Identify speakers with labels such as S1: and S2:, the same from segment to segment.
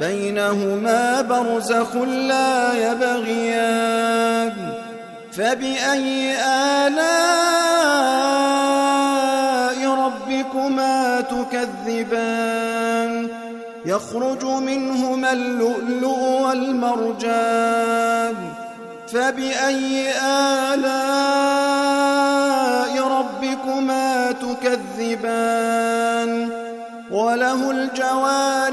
S1: بينهما برزخ لا يبغيان. فبأي آلاء ربكما تكذبان؟ يخرج منهما اللؤلؤ والمرجان. فبأي آلاء ربكما تكذبان؟ وله الجوار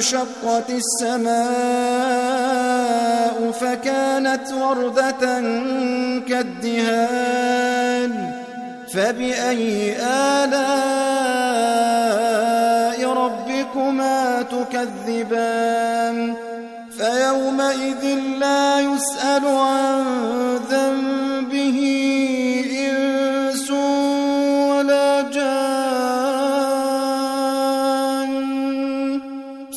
S1: انشقت السماء فكانت وردة كالدهان فبأي آلاء ربكما تكذبان؟ فيومئذ لا يسأل عن ذنبه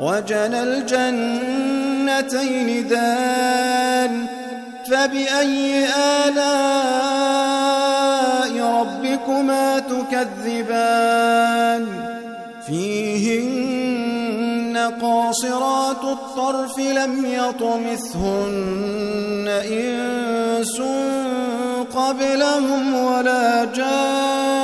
S1: وجنى الجنتين دان فبأي آلاء ربكما تكذبان؟ فيهن قاصرات الطرف لم يطمثهن إنس قبلهم ولا جان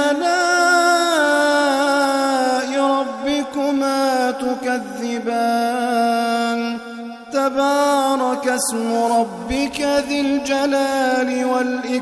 S1: اسم ربك ذي الجلال والإكرام.